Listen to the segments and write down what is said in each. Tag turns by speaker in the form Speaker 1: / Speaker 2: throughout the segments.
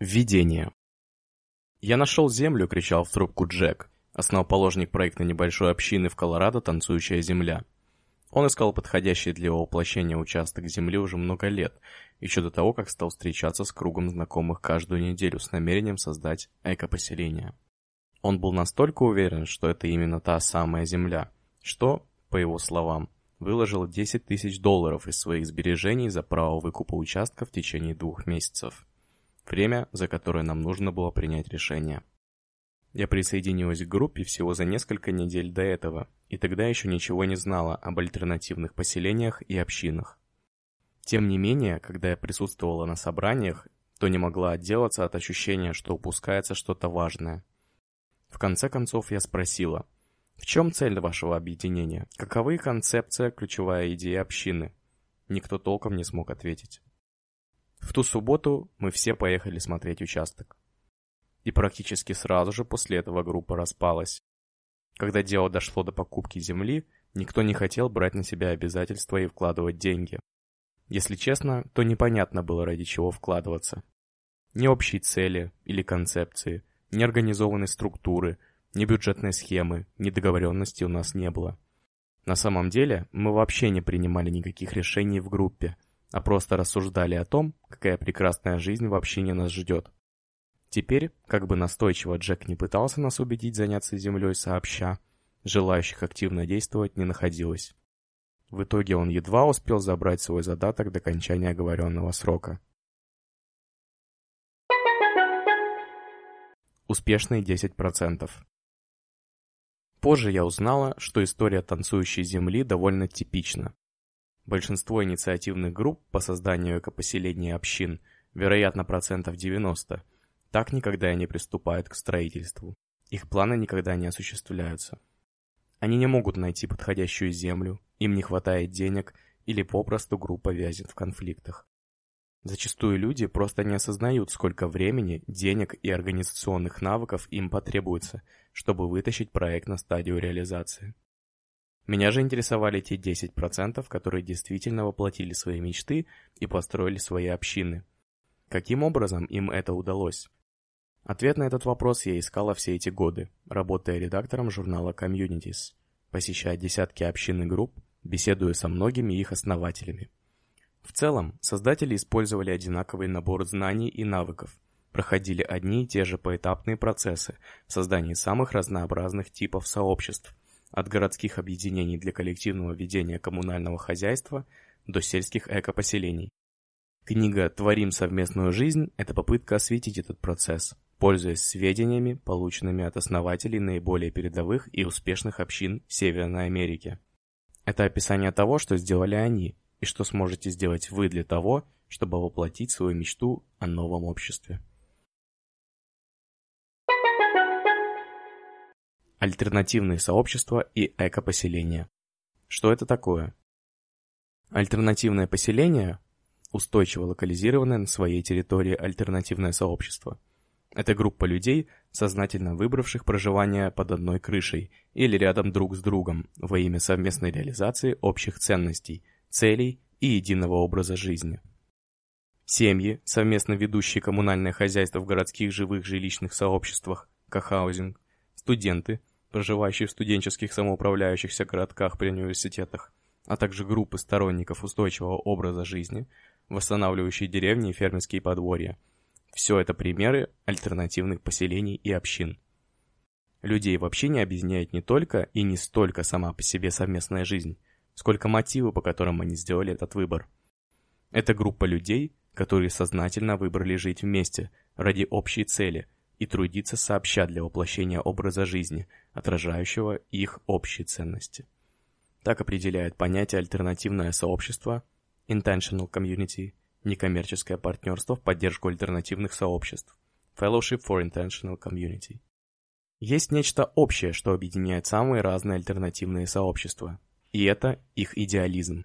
Speaker 1: Введение. «Я нашел землю!» — кричал в трубку Джек, основоположник проекта небольшой общины в Колорадо «Танцующая земля». Он искал подходящий для его воплощения участок земли уже много лет, еще до того, как стал встречаться с кругом знакомых каждую неделю с намерением создать эко-поселение. Он был настолько уверен, что это именно та самая земля, что, по его словам, выложил 10 тысяч долларов из своих сбережений за право выкупа участка в течение двух месяцев время, за которое нам нужно было принять решение. Я присоединилась к группе всего за несколько недель до этого, и тогда еще ничего не знала об альтернативных поселениях и общинах. Тем не менее, когда я присутствовала на собраниях, то не могла отделаться от ощущения, что упускается что-то важное. В конце концов я спросила, в чем цель вашего объединения? Каковы концепция, ключевая идея общины? Никто толком не смог ответить. В ту субботу мы все поехали смотреть участок. И практически сразу же после этого группа распалась. Когда дело дошло до покупки земли, никто не хотел брать на себя обязательства и вкладывать деньги. Если честно, то непонятно было ради чего вкладываться. Ни общей цели или концепции, ни организованной структуры, ни бюджетной схемы, ни договоренности у нас не было. На самом деле, мы вообще не принимали никаких решений в группе – а просто рассуждали о том, какая прекрасная жизнь в общине нас ждет. Теперь, как бы настойчиво Джек не пытался нас убедить заняться землей сообща, желающих активно действовать не находилось. В итоге он едва успел забрать свой задаток до окончания оговоренного срока. Успешные 10%. Позже я узнала, что история танцующей земли довольно типична. Большинство инициативных групп по созданию экопоселений общин, вероятно процентов 90, так никогда и не приступают к строительству. Их планы никогда не осуществляются. Они не могут найти подходящую землю, им не хватает денег или попросту группа вязит в конфликтах. Зачастую люди просто не осознают, сколько времени, денег и организационных навыков им потребуется, чтобы вытащить проект на стадию реализации. Меня же интересовали те 10%, которые действительно воплотили свои мечты и построили свои общины. Каким образом им это удалось? Ответ на этот вопрос я искала все эти годы, работая редактором журнала Communities, посещая десятки общин и групп, беседуя со многими их основателями. В целом, создатели использовали одинаковый набор знаний и навыков, проходили одни и те же поэтапные процессы в создании самых разнообразных типов сообществ, от городских объединений для коллективного ведения коммунального хозяйства до сельских экопоселений. Книга «Творим совместную жизнь» – это попытка осветить этот процесс, пользуясь сведениями, полученными от основателей наиболее передовых и успешных общин Северной Америки. Это описание того, что сделали они, и что сможете сделать вы для того, чтобы воплотить свою мечту о новом обществе. Альтернативные сообщества и экопоселения. Что это такое? Альтернативное поселение – устойчиво локализированное на своей территории альтернативное сообщество. Это группа людей, сознательно выбравших проживание под одной крышей или рядом друг с другом во имя совместной реализации общих ценностей, целей и единого образа жизни. Семьи, совместно ведущие коммунальное хозяйство в городских живых жилищных сообществах, кохаузинг, студенты – проживающие в студенческих самоуправляющихся городках при университетах, а также группы сторонников устойчивого образа жизни, восстанавливающие деревни и фермерские подворья. Все это примеры альтернативных поселений и общин. Людей вообще не объединяет не только и не столько сама по себе совместная жизнь, сколько мотивы, по которым они сделали этот выбор. Это группа людей, которые сознательно выбрали жить вместе ради общей цели – и трудиться сообща для воплощения образа жизни, отражающего их общие ценности. Так определяет понятие альтернативное сообщество, intentional community, некоммерческое партнерство в поддержку альтернативных сообществ, fellowship for intentional community. Есть нечто общее, что объединяет самые разные альтернативные сообщества, и это их идеализм.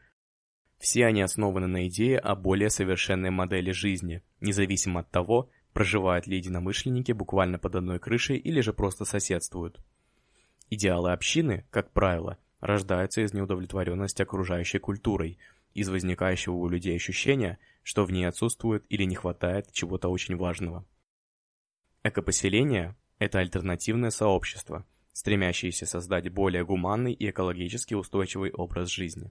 Speaker 1: Все они основаны на идее о более совершенной модели жизни, независимо от того, Проживают ли единомышленники буквально под одной крышей или же просто соседствуют? Идеалы общины, как правило, рождаются из неудовлетворенности окружающей культурой, из возникающего у людей ощущения, что в ней отсутствует или не хватает чего-то очень важного. Экопоселение – это альтернативное сообщество, стремящееся создать более гуманный и экологически устойчивый образ жизни.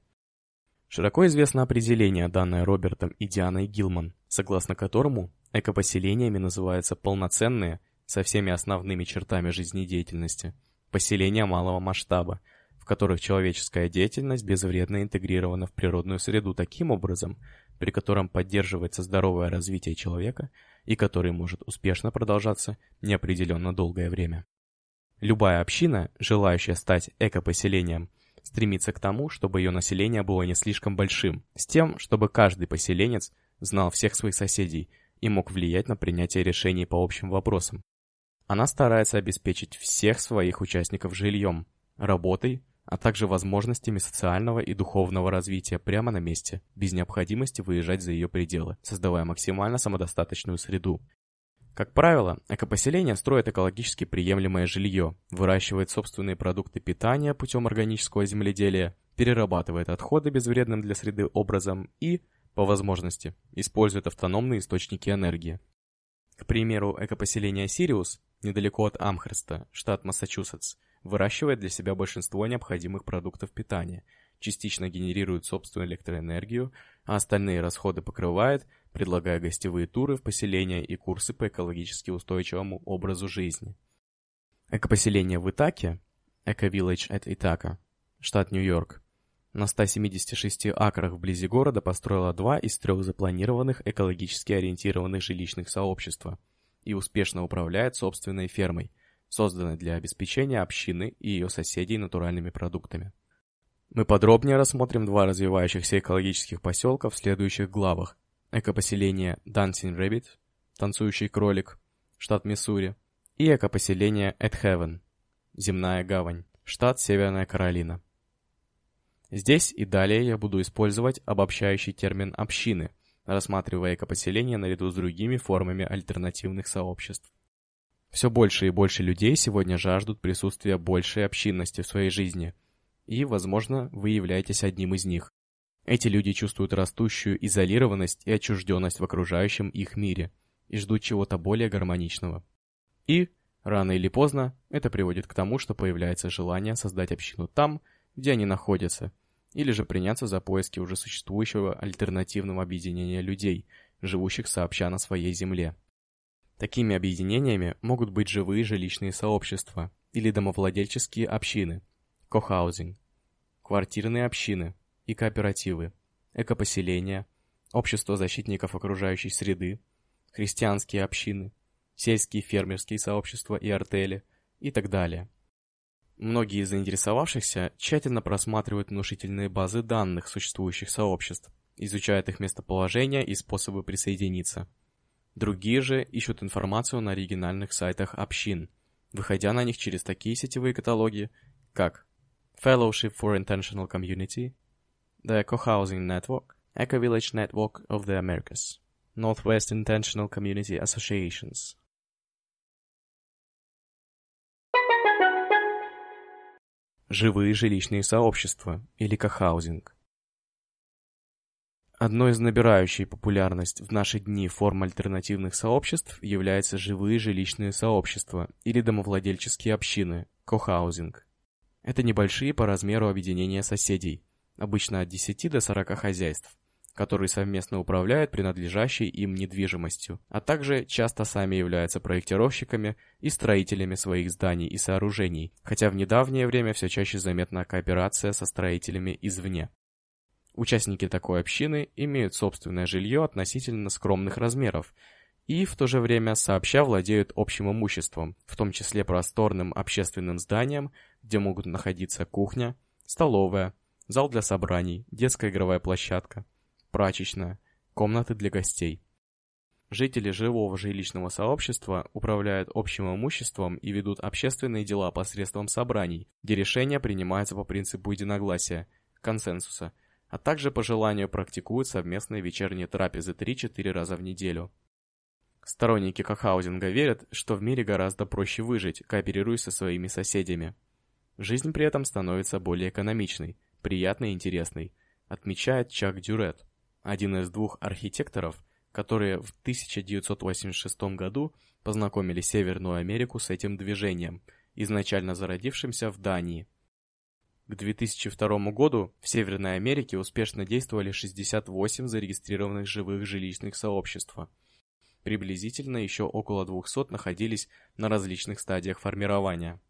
Speaker 1: Широко известно определение, данное Робертом и Дианой Гилман, согласно которому экопоселениями называются полноценные, со всеми основными чертами жизнедеятельности, поселения малого масштаба, в которых человеческая деятельность безвредно интегрирована в природную среду таким образом, при котором поддерживается здоровое развитие человека и который может успешно продолжаться неопределенно долгое время. Любая община, желающая стать экопоселением, стремится к тому, чтобы ее население было не слишком большим, с тем, чтобы каждый поселенец знал всех своих соседей и мог влиять на принятие решений по общим вопросам. Она старается обеспечить всех своих участников жильем, работой, а также возможностями социального и духовного развития прямо на месте, без необходимости выезжать за ее пределы, создавая максимально самодостаточную среду. Как правило, экопоселение строит экологически приемлемое жилье, выращивает собственные продукты питания путем органического земледелия, перерабатывает отходы безвредным для среды образом и, по возможности, использует автономные источники энергии. К примеру, экопоселение Сириус, недалеко от Амхерста, штат Массачусетс, выращивает для себя большинство необходимых продуктов питания, частично генерирует собственную электроэнергию, а остальные расходы покрывает, предлагая гостевые туры в поселения и курсы по экологически устойчивому образу жизни. Экопоселение в Итаке, Эко-Village at Итака, штат Нью-Йорк, на 176 акрах вблизи города построила два из трех запланированных экологически ориентированных жилищных сообщества и успешно управляет собственной фермой, созданной для обеспечения общины и ее соседей натуральными продуктами. Мы подробнее рассмотрим два развивающихся экологических поселка в следующих главах. Экопоселение Dancing Rabbit, танцующий кролик, штат Миссури, и экопоселение Heaven, земная гавань, штат Северная Каролина. Здесь и далее я буду использовать обобщающий термин «общины», рассматривая экопоселение наряду с другими формами альтернативных сообществ. Все больше и больше людей сегодня жаждут присутствия большей общинности в своей жизни, и, возможно, вы являетесь одним из них. Эти люди чувствуют растущую изолированность и отчужденность в окружающем их мире и ждут чего-то более гармоничного. И, рано или поздно, это приводит к тому, что появляется желание создать общину там, где они находятся – или же приняться за поиски уже существующего альтернативного объединения людей, живущих сообща на своей земле. Такими объединениями могут быть живые жилищные сообщества или домовладельческие общины, кохаузинг, квартирные общины и кооперативы, экопоселения, общество защитников окружающей среды, христианские общины, сельские фермерские сообщества и артели и так далее. Многие из заинтересовавшихся тщательно просматривают внушительные базы данных существующих сообществ, изучают их местоположение и способы присоединиться. Другие же ищут информацию на оригинальных сайтах общин, выходя на них через такие сетевые каталоги, как Fellowship for Intentional Community, The Eco-Housing Network, Eco-Village Network of the Americas, Northwest Intentional Community Associations, живые жилищные сообщества или кохаузинг. Одной из набирающей популярность в наши дни форм альтернативных сообществ являются живые жилищные сообщества или домовладельческие общины, кохаузинг. Это небольшие по размеру объединения соседей, обычно от 10 до 40 хозяйств, которые совместно управляют принадлежащей им недвижимостью, а также часто сами являются проектировщиками и строителями своих зданий и сооружений, хотя в недавнее время все чаще заметна кооперация со строителями извне. Участники такой общины имеют собственное жилье относительно скромных размеров и в то же время сообща владеют общим имуществом, в том числе просторным общественным зданием, где могут находиться кухня, столовая, зал для собраний, детская игровая площадка, прачечная, комнаты для гостей. Жители живого жилищного сообщества управляют общим имуществом и ведут общественные дела посредством собраний, где решения принимаются по принципу единогласия, консенсуса, а также по желанию практикуют совместные вечерние трапезы 3-4 раза в неделю. Сторонники кохаузинга верят, что в мире гораздо проще выжить, кооперируясь со своими соседями. Жизнь при этом становится более экономичной, приятной и интересной, отмечает Чак Дюрет один из двух архитекторов, которые в 1986 году познакомили Северную Америку с этим движением, изначально зародившимся в Дании. К 2002 году в Северной Америке успешно действовали 68 зарегистрированных живых жилищных сообщества. Приблизительно еще около 200 находились на различных стадиях формирования.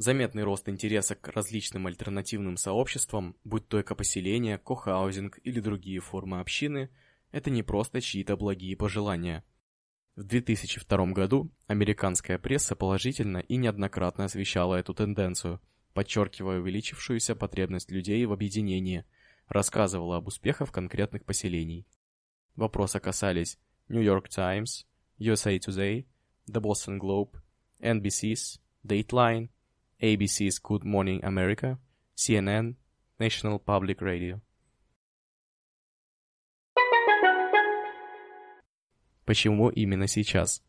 Speaker 1: Заметный рост интереса к различным альтернативным сообществам, будь то экопоселения, кохаузинг или другие формы общины, это не просто чьи-то благие пожелания. В 2002 году американская пресса положительно и неоднократно освещала эту тенденцию, подчеркивая увеличившуюся потребность людей в объединении, рассказывала об успехах конкретных поселений. Вопросы касались New York Times, USA Today, The Boston Globe, NBC's, Dateline, ABC's Good Morning America, CNN, National Public Radio. Почему именно сейчас?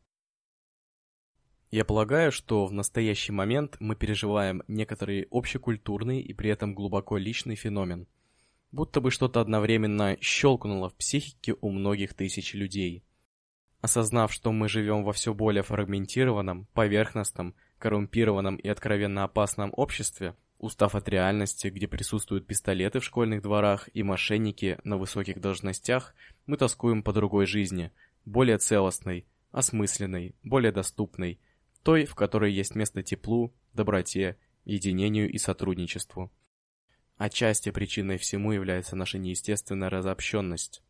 Speaker 1: Я полагаю, что в настоящий момент мы переживаем некоторый общекультурный и при этом глубоко личный феномен. Будто бы что-то одновременно щелкнуло в психике у многих тысяч людей. Осознав, что мы живем во все более фрагментированном, поверхностном, коррумпированном и откровенно опасном обществе, устав от реальности, где присутствуют пистолеты в школьных дворах и мошенники на высоких должностях, мы тоскуем по другой жизни, более целостной, осмысленной, более доступной, той, в которой есть место теплу, доброте, единению и сотрудничеству. Отчасти причиной всему является наша неестественная разобщенность.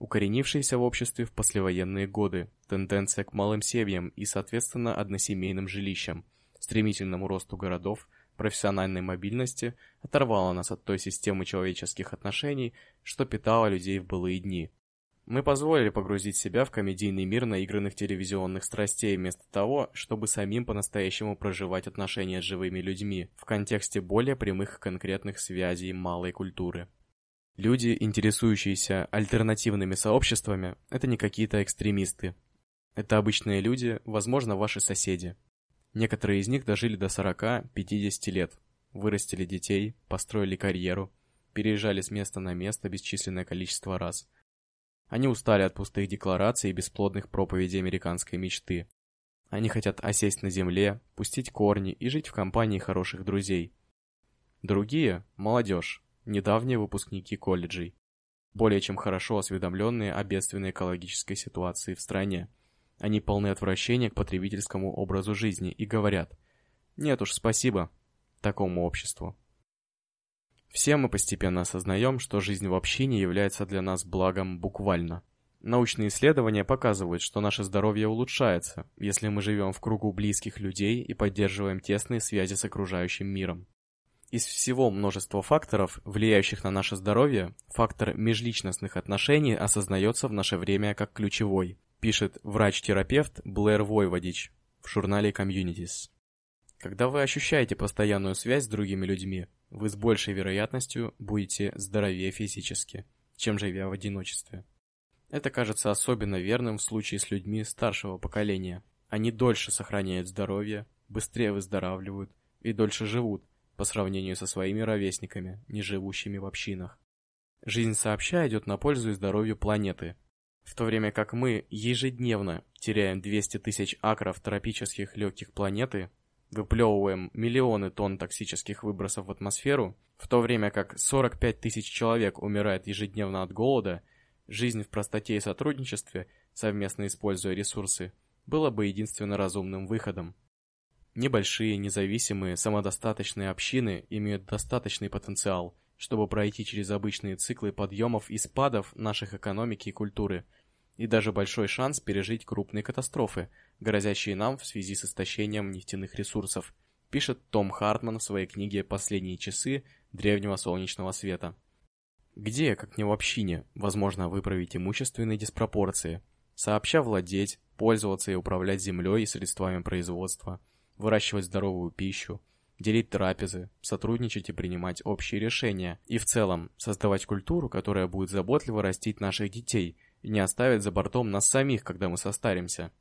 Speaker 1: Укоренившаяся в обществе в послевоенные годы тенденция к малым семьям и, соответственно, односемейным жилищам, стремительному росту городов, профессиональной мобильности оторвала нас от той системы человеческих отношений, что питала людей в былые дни. Мы позволили погрузить себя в комедийный мир наигранных телевизионных страстей вместо того, чтобы самим по-настоящему проживать отношения с живыми людьми в контексте более прямых конкретных связей малой культуры. Люди, интересующиеся альтернативными сообществами, это не какие-то экстремисты. Это обычные люди, возможно, ваши соседи. Некоторые из них дожили до 40-50 лет, вырастили детей, построили карьеру, переезжали с места на место бесчисленное количество раз. Они устали от пустых деклараций и бесплодных проповедей американской мечты. Они хотят осесть на земле, пустить корни и жить в компании хороших друзей. Другие – молодежь, недавние выпускники колледжей, более чем хорошо осведомленные о бедственной экологической ситуации в стране. Они полны отвращения к потребительскому образу жизни и говорят «Нет уж, спасибо такому обществу». Все мы постепенно осознаем, что жизнь в общине является для нас благом буквально. Научные исследования показывают, что наше здоровье улучшается, если мы живем в кругу близких людей и поддерживаем тесные связи с окружающим миром. Из всего множества факторов, влияющих на наше здоровье, фактор межличностных отношений осознается в наше время как ключевой, пишет врач-терапевт Блэр Войводич в журнале Communities. Когда вы ощущаете постоянную связь с другими людьми, вы с большей вероятностью будете здоровее физически, чем живя в одиночестве. Это кажется особенно верным в случае с людьми старшего поколения. Они дольше сохраняют здоровье, быстрее выздоравливают и дольше живут, по сравнению со своими ровесниками, не живущими в общинах. Жизнь сообща идет на пользу и здоровью планеты, в то время как мы ежедневно теряем 200 тысяч акров тропических легких планеты, выплевываем миллионы тонн токсических выбросов в атмосферу, в то время как 45 тысяч человек умирает ежедневно от голода, жизнь в простоте и сотрудничестве, совместно используя ресурсы, было бы единственно разумным выходом. Небольшие, независимые, самодостаточные общины имеют достаточный потенциал, чтобы пройти через обычные циклы подъемов и спадов наших экономики и культуры, и даже большой шанс пережить крупные катастрофы, грозящие нам в связи с истощением нефтяных ресурсов, пишет Том Хартман в своей книге «Последние часы древнего солнечного света». Где, как не в общине, возможно выправить имущественные диспропорции, сообща владеть, пользоваться и управлять землей и средствами производства – выращивать здоровую пищу, делить трапезы, сотрудничать и принимать общие решения, и в целом создавать культуру, которая будет заботливо растить наших детей и не оставит за бортом нас самих, когда мы состаримся.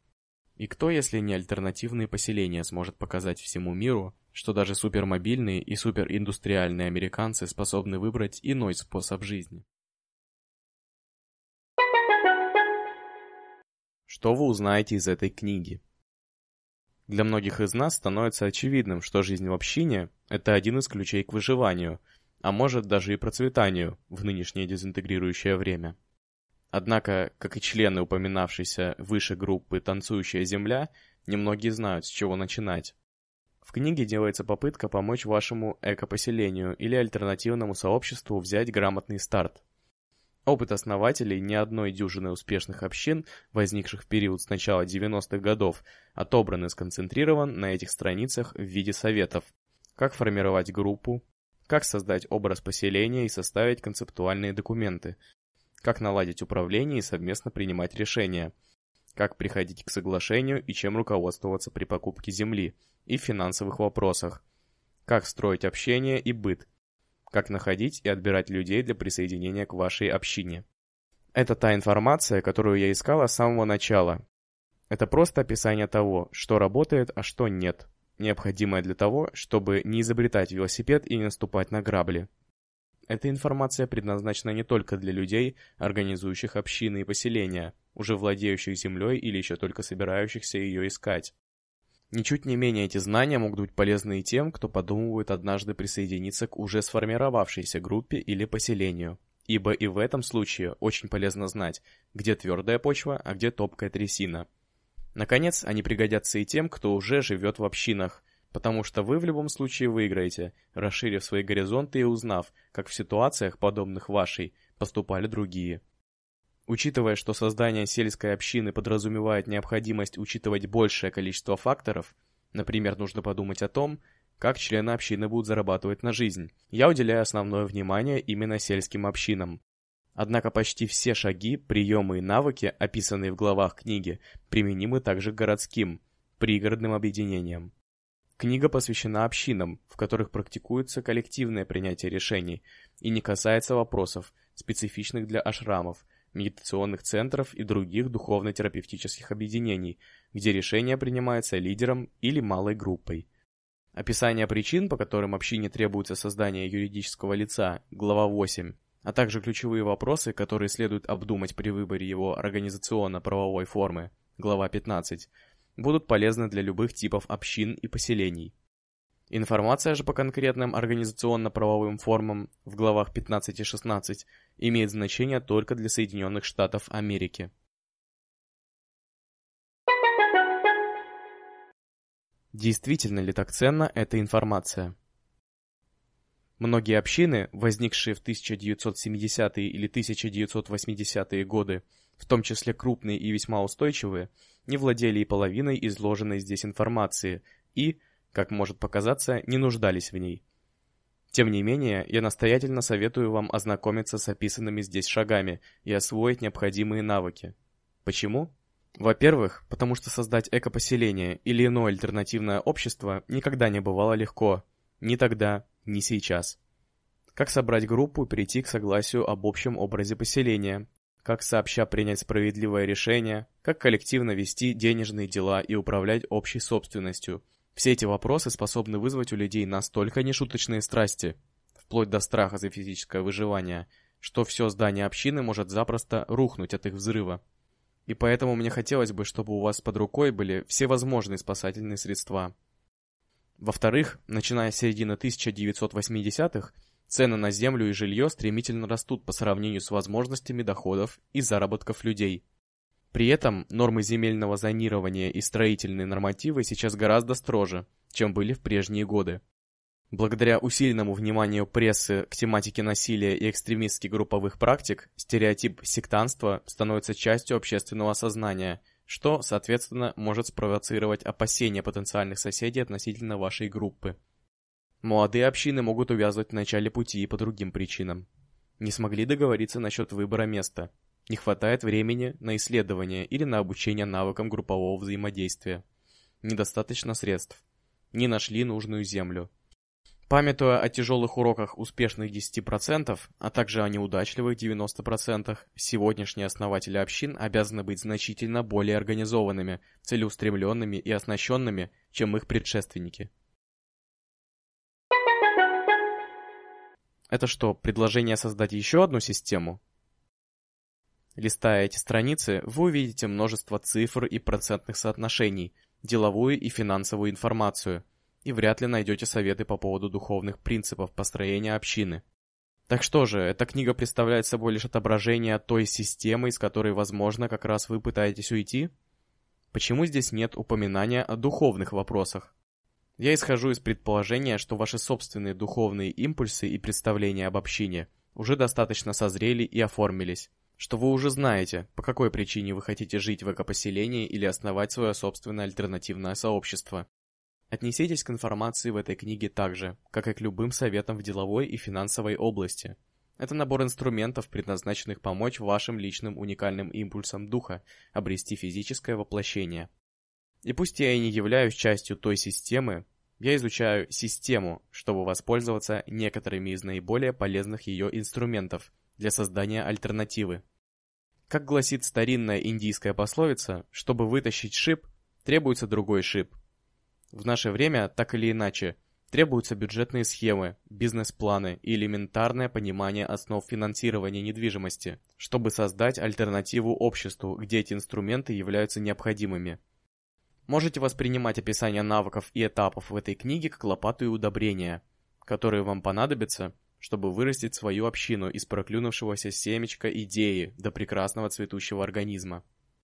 Speaker 1: И кто, если не альтернативные поселения, сможет показать всему миру, что даже супермобильные и супериндустриальные американцы способны выбрать иной способ жизни? Что вы узнаете из этой книги? Для многих из нас становится очевидным, что жизнь в общине – это один из ключей к выживанию, а может даже и процветанию в нынешнее дезинтегрирующее время. Однако, как и члены упоминавшейся выше группы «Танцующая земля», немногие знают, с чего начинать. В книге делается попытка помочь вашему экопоселению или альтернативному сообществу взять грамотный старт. Опыт основателей ни одной дюжины успешных общин, возникших в период с начала 90-х годов, отобран и сконцентрирован на этих страницах в виде советов. Как формировать группу, как создать образ поселения и составить концептуальные документы, как наладить управление и совместно принимать решения, как приходить к соглашению и чем руководствоваться при покупке земли и в финансовых вопросах, как строить общение и быт, как находить и отбирать людей для присоединения к вашей общине. Это та информация, которую я искала с самого начала. Это просто описание того, что работает, а что нет, необходимое для того, чтобы не изобретать велосипед и не наступать на грабли. Эта информация предназначена не только для людей, организующих общины и поселения, уже владеющих землей или еще только собирающихся ее искать. Ничуть не менее эти знания могут быть полезны и тем, кто подумывает однажды присоединиться к уже сформировавшейся группе или поселению. Ибо и в этом случае очень полезно знать, где твердая почва, а где топкая трясина. Наконец, они пригодятся и тем, кто уже живет в общинах, потому что вы в любом случае выиграете, расширив свои горизонты и узнав, как в ситуациях, подобных вашей, поступали другие. Учитывая, что создание сельской общины подразумевает необходимость учитывать большее количество факторов, например, нужно подумать о том, как члены общины будут зарабатывать на жизнь, я уделяю основное внимание именно сельским общинам. Однако почти все шаги, приемы и навыки, описанные в главах книги, применимы также к городским, пригородным объединениям. Книга посвящена общинам, в которых практикуется коллективное принятие решений и не касается вопросов, специфичных для ашрамов – медитационных центров и других духовно-терапевтических объединений, где решение принимается лидером или малой группой. Описание причин, по которым общине требуется создание юридического лица, глава 8, а также ключевые вопросы, которые следует обдумать при выборе его организационно-правовой формы, глава 15, будут полезны для любых типов общин и поселений. Информация же по конкретным организационно-правовым формам в главах 15 и 16 имеет значение только для Соединенных Штатов Америки. Действительно ли так ценна эта информация? Многие общины, возникшие в 1970-е или 1980-е годы, в том числе крупные и весьма устойчивые, не владели и половиной изложенной здесь информации и, как может показаться, не нуждались в ней. Тем не менее, я настоятельно советую вам ознакомиться с описанными здесь шагами и освоить необходимые навыки. Почему? Во-первых, потому что создать экопоселение или иное альтернативное общество никогда не бывало легко. Ни тогда, ни сейчас. Как собрать группу и прийти к согласию об общем образе поселения? Как сообща принять справедливое решение? Как коллективно вести денежные дела и управлять общей собственностью – все эти вопросы способны вызвать у людей настолько нешуточные страсти, вплоть до страха за физическое выживание, что все здание общины может запросто рухнуть от их взрыва. И поэтому мне хотелось бы, чтобы у вас под рукой были все возможные спасательные средства. Во-вторых, начиная с середины 1980-х, цены на землю и жилье стремительно растут по сравнению с возможностями доходов и заработков людей – при этом нормы земельного зонирования и строительные нормативы сейчас гораздо строже, чем были в прежние годы. Благодаря усиленному вниманию прессы к тематике насилия и экстремистских групповых практик, стереотип сектанства становится частью общественного сознания, что, соответственно, может спровоцировать опасения потенциальных соседей относительно вашей группы. Молодые общины могут увязывать в начале пути и по другим причинам. Не смогли договориться насчет выбора места – не хватает времени на исследование или на обучение навыкам группового взаимодействия. Недостаточно средств. Не нашли нужную землю. Памятуя о тяжелых уроках успешных 10%, а также о неудачливых 90%, сегодняшние основатели общин обязаны быть значительно более организованными, целеустремленными и оснащенными, чем их предшественники. Это что, предложение создать еще одну систему? Листая эти страницы, вы увидите множество цифр и процентных соотношений, деловую и финансовую информацию, и вряд ли найдете советы по поводу духовных принципов построения общины. Так что же, эта книга представляет собой лишь отображение той системы, из которой, возможно, как раз вы пытаетесь уйти? Почему здесь нет упоминания о духовных вопросах? Я исхожу из предположения, что ваши собственные духовные импульсы и представления об общине уже достаточно созрели и оформились, что вы уже знаете, по какой причине вы хотите жить в экопоселении или основать свое собственное альтернативное сообщество. Отнеситесь к информации в этой книге так же, как и к любым советам в деловой и финансовой области. Это набор инструментов, предназначенных помочь вашим личным уникальным импульсам духа обрести физическое воплощение. И пусть я и не являюсь частью той системы, я изучаю систему, чтобы воспользоваться некоторыми из наиболее полезных ее инструментов для создания альтернативы. Как гласит старинная индийская пословица, чтобы вытащить шип, требуется другой шип. В наше время, так или иначе, требуются бюджетные схемы, бизнес-планы и элементарное понимание основ финансирования недвижимости, чтобы создать альтернативу обществу, где эти инструменты являются необходимыми. Можете воспринимать описание навыков и этапов в этой книге как лопату и удобрения, которые вам понадобятся, чтобы вырастить свою общину из проклюнувшегося семечка идеи до прекрасного цветущего организма.